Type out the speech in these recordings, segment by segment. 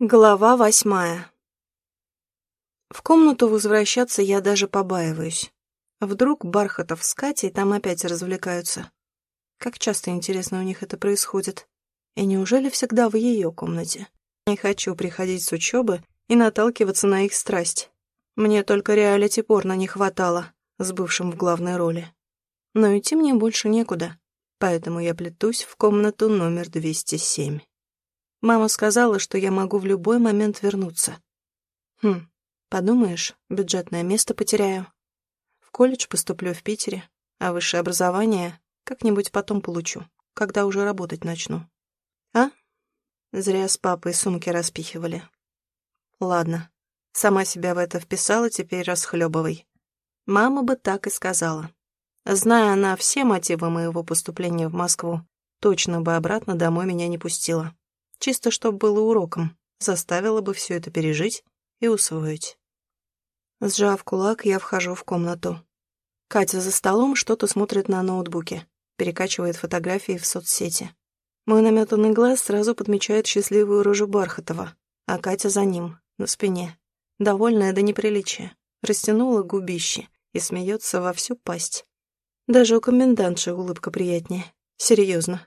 Глава восьмая. В комнату возвращаться я даже побаиваюсь. Вдруг Бархатов с Катей там опять развлекаются. Как часто, интересно, у них это происходит. И неужели всегда в ее комнате? Не хочу приходить с учебы и наталкиваться на их страсть. Мне только реалити-порно не хватало, с бывшим в главной роли. Но идти мне больше некуда, поэтому я плетусь в комнату номер 207. Мама сказала, что я могу в любой момент вернуться. Хм, подумаешь, бюджетное место потеряю. В колледж поступлю в Питере, а высшее образование как-нибудь потом получу, когда уже работать начну. А? Зря с папой сумки распихивали. Ладно, сама себя в это вписала, теперь расхлебывай. Мама бы так и сказала. Зная она все мотивы моего поступления в Москву, точно бы обратно домой меня не пустила. Чисто чтобы было уроком, заставила бы все это пережить и усвоить. Сжав кулак, я вхожу в комнату. Катя за столом что-то смотрит на ноутбуке, перекачивает фотографии в соцсети. Мой наметанный глаз сразу подмечает счастливую рожу Бархатова, а Катя за ним, на спине, довольная до неприличия, растянула губище и смеется во всю пасть. Даже у комендантши улыбка приятнее. Серьезно.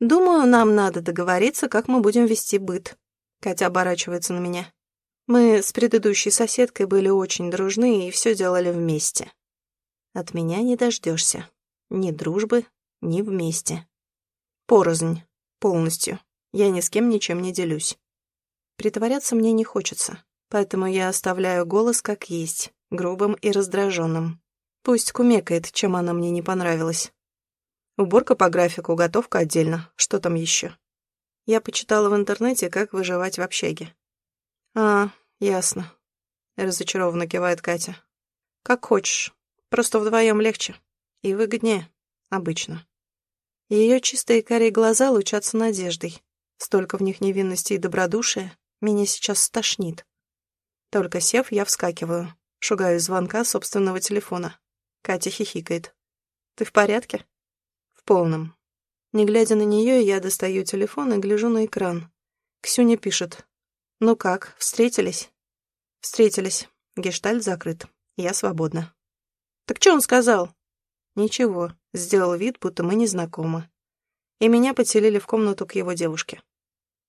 «Думаю, нам надо договориться, как мы будем вести быт». Катя оборачивается на меня. Мы с предыдущей соседкой были очень дружны и все делали вместе. От меня не дождешься. Ни дружбы, ни вместе. Порознь. Полностью. Я ни с кем ничем не делюсь. Притворяться мне не хочется, поэтому я оставляю голос как есть, грубым и раздраженным. Пусть кумекает, чем она мне не понравилась. Уборка по графику, готовка отдельно. Что там еще? Я почитала в интернете, как выживать в общаге. А, ясно. Разочарованно кивает Катя. Как хочешь. Просто вдвоем легче. И выгоднее. Обычно. Ее чистые карие глаза лучатся надеждой. Столько в них невинности и добродушия. Меня сейчас стошнит. Только сев, я вскакиваю. Шугаю звонка собственного телефона. Катя хихикает. «Ты в порядке?» Полном. Не глядя на нее, я достаю телефон и гляжу на экран. Ксюня пишет. «Ну как, встретились?» «Встретились. Гештальт закрыт. Я свободна». «Так что он сказал?» «Ничего. Сделал вид, будто мы не знакомы. И меня подселили в комнату к его девушке.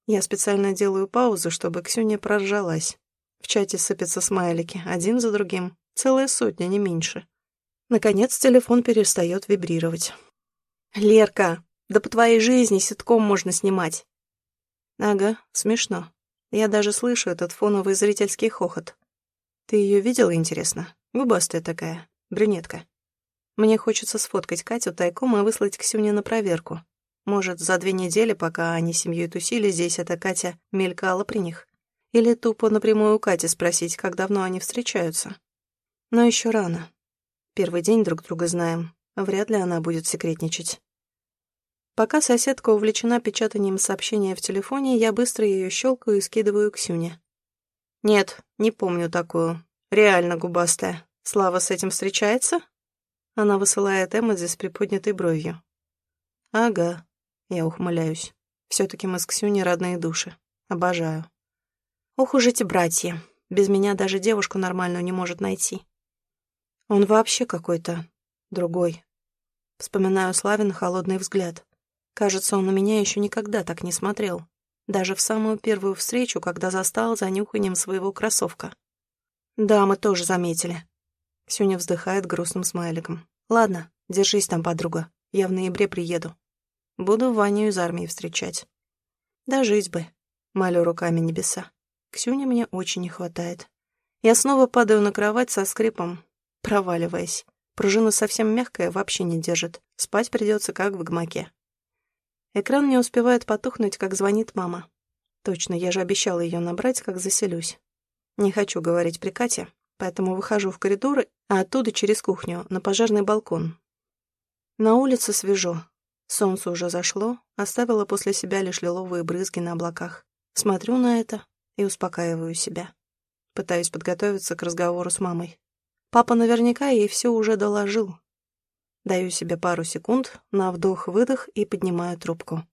Я специально делаю паузу, чтобы Ксюня проржалась. В чате сыпятся смайлики, один за другим. Целая сотня, не меньше. Наконец телефон перестает вибрировать. «Лерка, да по твоей жизни ситком можно снимать». «Ага, смешно. Я даже слышу этот фоновый зрительский хохот. Ты ее видела, интересно? Губастая такая, брюнетка. Мне хочется сфоткать Катю тайком и выслать Ксюне на проверку. Может, за две недели, пока они семьей тусили здесь, эта Катя мелькала при них. Или тупо напрямую у Кати спросить, как давно они встречаются. Но еще рано. Первый день друг друга знаем. Вряд ли она будет секретничать. Пока соседка увлечена печатанием сообщения в телефоне, я быстро ее щелкаю и скидываю Ксюне. «Нет, не помню такую. Реально губастая. Слава с этим встречается?» Она высылает эмодзи с приподнятой бровью. «Ага», — я ухмыляюсь. все таки мы с Ксюней родные души. Обожаю. Ох уж эти братья. Без меня даже девушку нормальную не может найти. Он вообще какой-то другой. Вспоминаю Славин холодный взгляд. Кажется, он на меня еще никогда так не смотрел. Даже в самую первую встречу, когда застал за нюханием своего кроссовка. Да, мы тоже заметили. Ксюня вздыхает грустным смайликом. Ладно, держись там, подруга. Я в ноябре приеду. Буду Ваню из армии встречать. Да жить бы. Молю руками небеса. Ксюне мне очень не хватает. Я снова падаю на кровать со скрипом, проваливаясь. Пружина совсем мягкая, вообще не держит. Спать придется, как в гамаке. Экран не успевает потухнуть, как звонит мама. Точно, я же обещала ее набрать, как заселюсь. Не хочу говорить при Кате, поэтому выхожу в коридор, а оттуда через кухню, на пожарный балкон. На улице свежо. Солнце уже зашло, оставило после себя лишь лиловые брызги на облаках. Смотрю на это и успокаиваю себя. Пытаюсь подготовиться к разговору с мамой. Папа наверняка ей все уже доложил. Даю себе пару секунд на вдох-выдох и поднимаю трубку.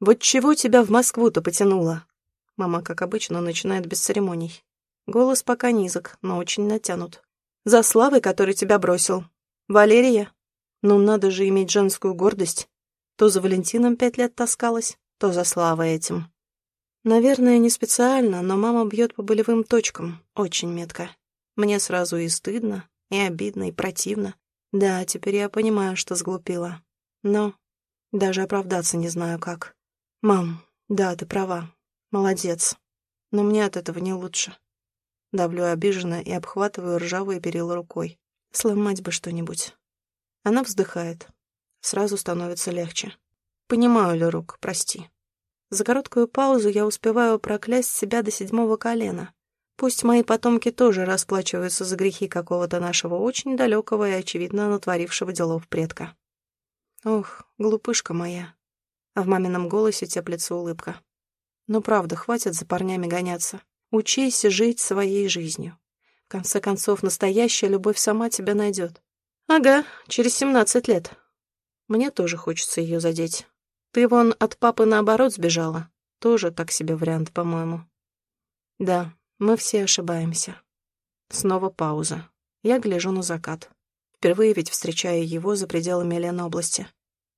«Вот чего тебя в Москву-то потянуло?» Мама, как обычно, начинает без церемоний. Голос пока низок, но очень натянут. «За Славой, который тебя бросил. Валерия? Ну, надо же иметь женскую гордость. То за Валентином пять лет таскалась, то за Славой этим. Наверное, не специально, но мама бьет по болевым точкам, очень метко. Мне сразу и стыдно, и обидно, и противно. Да, теперь я понимаю, что сглупила. Но даже оправдаться не знаю как. Мам, да, ты права. Молодец. Но мне от этого не лучше. Давлю обиженно и обхватываю ржавые перила рукой. Сломать бы что-нибудь. Она вздыхает. Сразу становится легче. Понимаю, Лерук, прости. За короткую паузу я успеваю проклясть себя до седьмого колена. Пусть мои потомки тоже расплачиваются за грехи какого-то нашего очень далекого и, очевидно, натворившего делов предка. Ох, глупышка моя. А в мамином голосе теплится улыбка. Ну правда, хватит за парнями гоняться. Учись жить своей жизнью. В конце концов, настоящая любовь сама тебя найдет. Ага, через семнадцать лет. Мне тоже хочется ее задеть. Ты вон от папы наоборот сбежала. Тоже так себе вариант, по-моему. Да, мы все ошибаемся. Снова пауза. Я гляжу на закат. Впервые ведь встречаю его за пределами Ленобласти.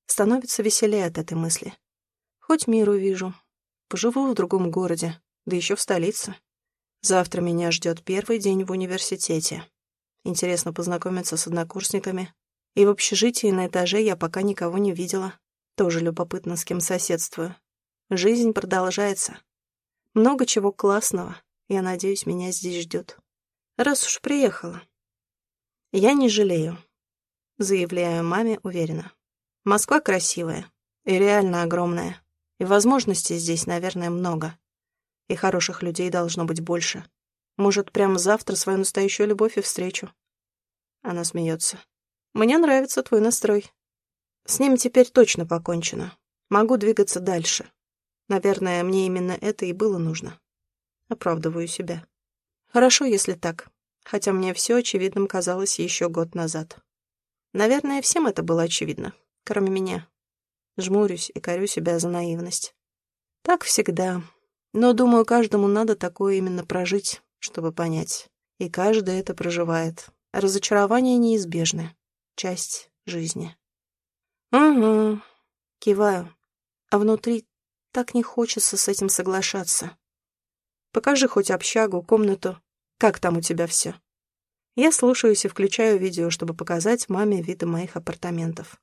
Становится веселее от этой мысли. Хоть мир увижу. Поживу в другом городе, да еще в столице. Завтра меня ждет первый день в университете. Интересно познакомиться с однокурсниками. И в общежитии на этаже я пока никого не видела. Тоже любопытно, с кем соседствую. Жизнь продолжается. Много чего классного. Я надеюсь, меня здесь ждет. Раз уж приехала. Я не жалею. Заявляю маме уверенно. Москва красивая. И реально огромная. И возможностей здесь, наверное, много. И хороших людей должно быть больше. Может, прямо завтра свою настоящую любовь и встречу. Она смеется. Мне нравится твой настрой. С ним теперь точно покончено. Могу двигаться дальше. Наверное, мне именно это и было нужно. Оправдываю себя. Хорошо, если так. Хотя мне все очевидным казалось еще год назад. Наверное, всем это было очевидно, кроме меня. Жмурюсь и корю себя за наивность. Так всегда. Но, думаю, каждому надо такое именно прожить, чтобы понять. И каждый это проживает. Разочарование неизбежны. Часть жизни. «Угу», — киваю, а внутри так не хочется с этим соглашаться. «Покажи хоть общагу, комнату. Как там у тебя все?» Я слушаюсь и включаю видео, чтобы показать маме виды моих апартаментов.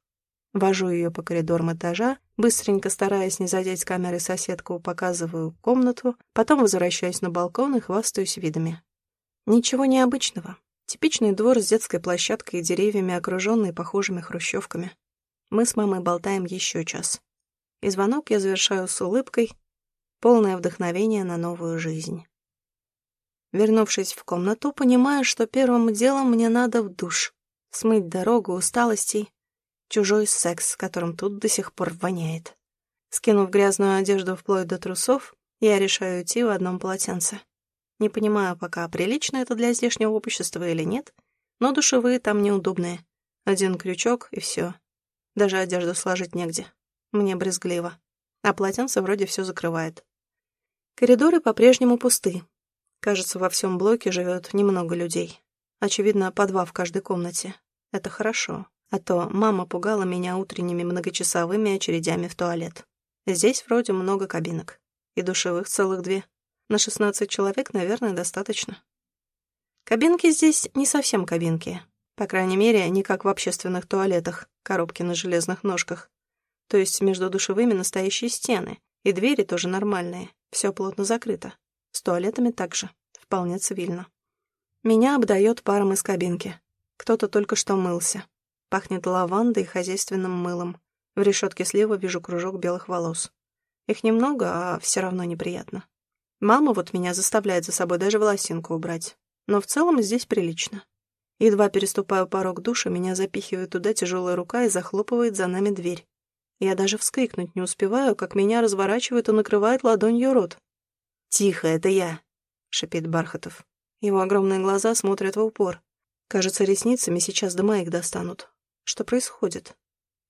Вожу ее по коридорам этажа, быстренько стараясь не задеть камерой соседку, показываю комнату, потом возвращаюсь на балкон и хвастаюсь видами. Ничего необычного. Типичный двор с детской площадкой и деревьями, окруженный похожими хрущевками. Мы с мамой болтаем еще час. И звонок я завершаю с улыбкой, полное вдохновение на новую жизнь. Вернувшись в комнату, понимаю, что первым делом мне надо в душ, смыть дорогу усталостей, чужой секс, которым тут до сих пор воняет. Скинув грязную одежду вплоть до трусов, я решаю идти в одном полотенце. Не понимаю пока, прилично это для здешнего общества или нет, но душевые там неудобные. Один крючок и все. Даже одежду сложить негде. Мне брезгливо. А полотенце вроде все закрывает. Коридоры по-прежнему пусты. Кажется, во всем блоке живет немного людей. Очевидно, по два в каждой комнате. Это хорошо. А то мама пугала меня утренними многочасовыми очередями в туалет. Здесь вроде много кабинок. И душевых целых две. На 16 человек, наверное, достаточно. Кабинки здесь не совсем кабинки. По крайней мере, не как в общественных туалетах, коробки на железных ножках. То есть между душевыми настоящие стены, и двери тоже нормальные, все плотно закрыто. С туалетами также, вполне цивильно. Меня обдает паром из кабинки. Кто-то только что мылся. Пахнет лавандой и хозяйственным мылом. В решетке слева вижу кружок белых волос. Их немного, а все равно неприятно. Мама вот меня заставляет за собой даже волосинку убрать. Но в целом здесь прилично. Едва переступаю порог душа, меня запихивает туда тяжелая рука и захлопывает за нами дверь. Я даже вскрикнуть не успеваю, как меня разворачивает и накрывает ладонью рот. «Тихо, это я», — шипит Бархатов. Его огромные глаза смотрят в упор. Кажется, ресницами сейчас до моих достанут. Что происходит?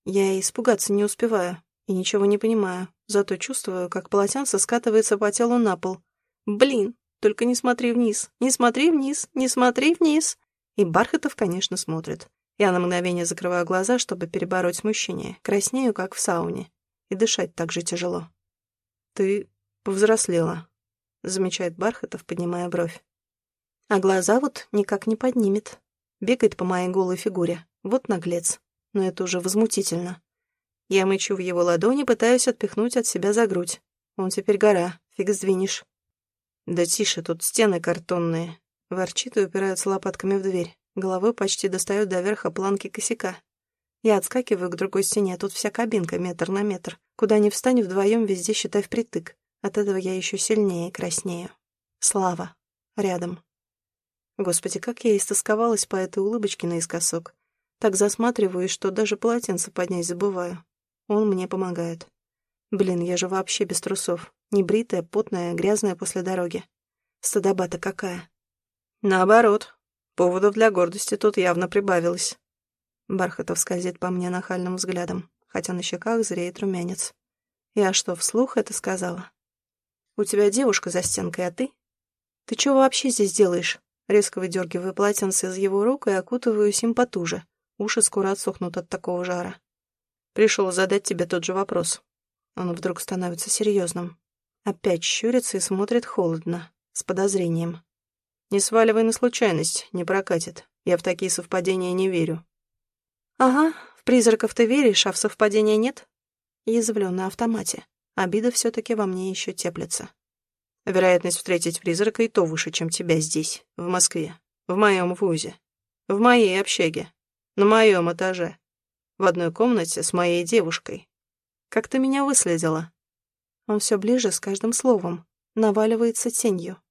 Я испугаться не успеваю и ничего не понимаю. Зато чувствую, как полотенце скатывается по телу на пол. Блин, только не смотри вниз, не смотри вниз, не смотри вниз. И Бархатов, конечно, смотрит. Я на мгновение закрываю глаза, чтобы перебороть смущение. Краснею, как в сауне. И дышать так же тяжело. «Ты повзрослела», — замечает Бархатов, поднимая бровь. А глаза вот никак не поднимет. Бегает по моей голой фигуре. Вот наглец. Но это уже возмутительно. Я мычу в его ладони, пытаюсь отпихнуть от себя за грудь. Он теперь гора, фиг сдвинешь. Да тише, тут стены картонные. Ворчит и упирается лопатками в дверь. Головой почти достает до верха планки косяка. Я отскакиваю к другой стене, тут вся кабинка метр на метр. Куда ни встань, вдвоем везде считай впритык. От этого я еще сильнее краснею. Слава. Рядом. Господи, как я истосковалась по этой улыбочке наискосок. Так засматриваюсь, что даже полотенце поднять забываю. Он мне помогает. Блин, я же вообще без трусов. Небритая, потная, грязная после дороги. Стыдоба-то какая. Наоборот. Поводов для гордости тут явно прибавилось. Бархатов скользит по мне нахальным взглядом, хотя на щеках зреет румянец. Я что, вслух это сказала? У тебя девушка за стенкой, а ты? Ты что вообще здесь делаешь? Резко выдергиваю полотенце из его рук и окутываюсь им потуже. Уши скоро отсохнут от такого жара. Пришел задать тебе тот же вопрос. Он вдруг становится серьезным. Опять щурится и смотрит холодно, с подозрением. Не сваливай на случайность, не прокатит. Я в такие совпадения не верю. Ага, в призраков ты веришь, а в совпадения нет? Язвлю на автомате. Обида все-таки во мне еще теплится. Вероятность встретить призрака и то выше, чем тебя здесь, в Москве, в моем вузе, в моей общаге, на моем этаже, в одной комнате с моей девушкой. Как ты меня выследила? Он все ближе с каждым словом, наваливается тенью.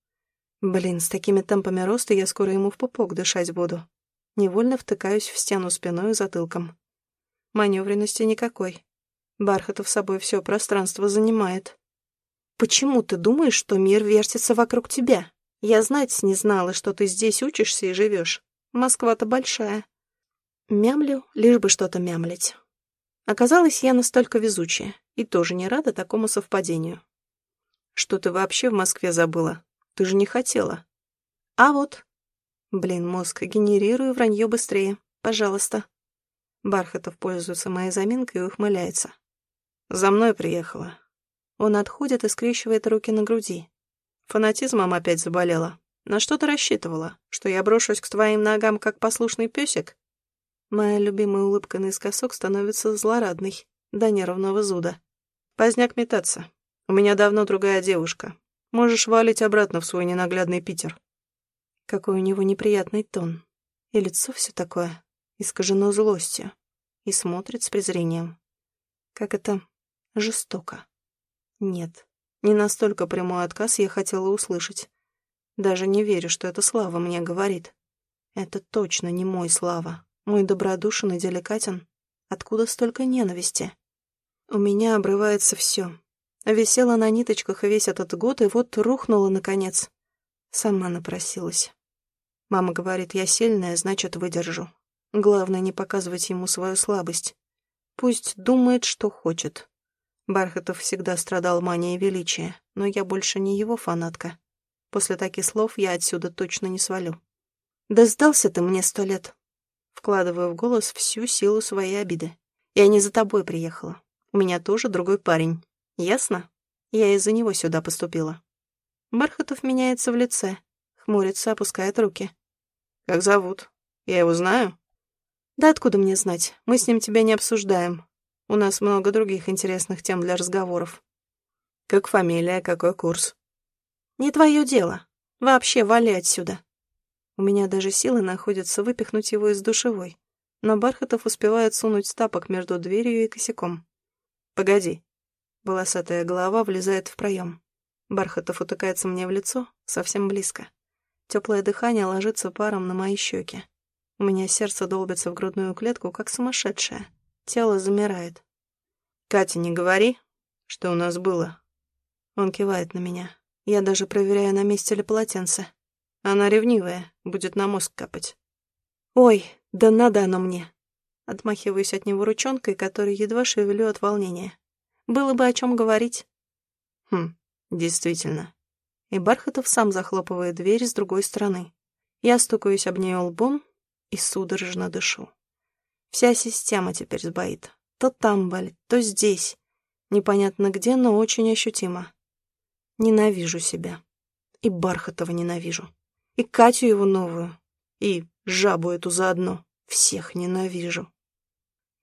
Блин, с такими темпами роста я скоро ему в пупок дышать буду. Невольно втыкаюсь в стену спиной и затылком. Маневренности никакой. Бархатов собой все пространство занимает. Почему ты думаешь, что мир вертится вокруг тебя? Я знать не знала, что ты здесь учишься и живешь. Москва-то большая. Мямлю, лишь бы что-то мямлить. Оказалось, я настолько везучая и тоже не рада такому совпадению. Что ты вообще в Москве забыла? Ты же не хотела. А вот. Блин, мозг, генерирую вранье быстрее. Пожалуйста. Бархатов пользуется моей заминкой и ухмыляется. За мной приехала. Он отходит и скрещивает руки на груди. Фанатизмом опять заболела. На что ты рассчитывала? Что я брошусь к твоим ногам, как послушный песик? Моя любимая улыбка наискосок становится злорадной, до нервного зуда. Поздняк метаться. У меня давно другая девушка. Можешь валить обратно в свой ненаглядный Питер. Какой у него неприятный тон. И лицо все такое, искажено злостью. И смотрит с презрением. Как это жестоко. Нет, не настолько прямой отказ я хотела услышать. Даже не верю, что это Слава мне говорит. Это точно не мой Слава. Мой добродушен и деликатен. Откуда столько ненависти? У меня обрывается все. Висела на ниточках весь этот год, и вот рухнула, наконец. Сама напросилась. Мама говорит, я сильная, значит, выдержу. Главное, не показывать ему свою слабость. Пусть думает, что хочет. Бархатов всегда страдал манией величия, но я больше не его фанатка. После таких слов я отсюда точно не свалю. «Да сдался ты мне сто лет!» Вкладываю в голос всю силу своей обиды. «Я не за тобой приехала. У меня тоже другой парень. Ясно? Я из-за него сюда поступила». Бархатов меняется в лице, хмурится, опускает руки. «Как зовут? Я его знаю?» «Да откуда мне знать? Мы с ним тебя не обсуждаем. У нас много других интересных тем для разговоров. Как фамилия, какой курс? Не твое дело. Вообще вали отсюда. У меня даже силы находятся выпихнуть его из душевой. Но Бархатов успевает сунуть тапок между дверью и косяком. «Погоди». Волосатая голова влезает в проем. Бархатов утыкается мне в лицо, совсем близко. Теплое дыхание ложится паром на мои щеки. У меня сердце долбится в грудную клетку, как сумасшедшее. Тело замирает. «Катя, не говори, что у нас было». Он кивает на меня. Я даже проверяю, на месте ли полотенце. Она ревнивая, будет на мозг капать. «Ой, да надо оно мне!» Отмахиваюсь от него ручонкой, которой едва шевелю от волнения. Было бы о чем говорить. Хм, действительно. И Бархатов сам захлопывает дверь с другой стороны. Я стукаюсь об нее лбом и судорожно дышу. Вся система теперь сбоит. То там болит, то здесь. Непонятно где, но очень ощутимо. Ненавижу себя. И Бархатова ненавижу. И Катю его новую. И жабу эту заодно. Всех ненавижу.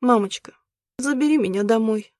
Мамочка, забери меня домой.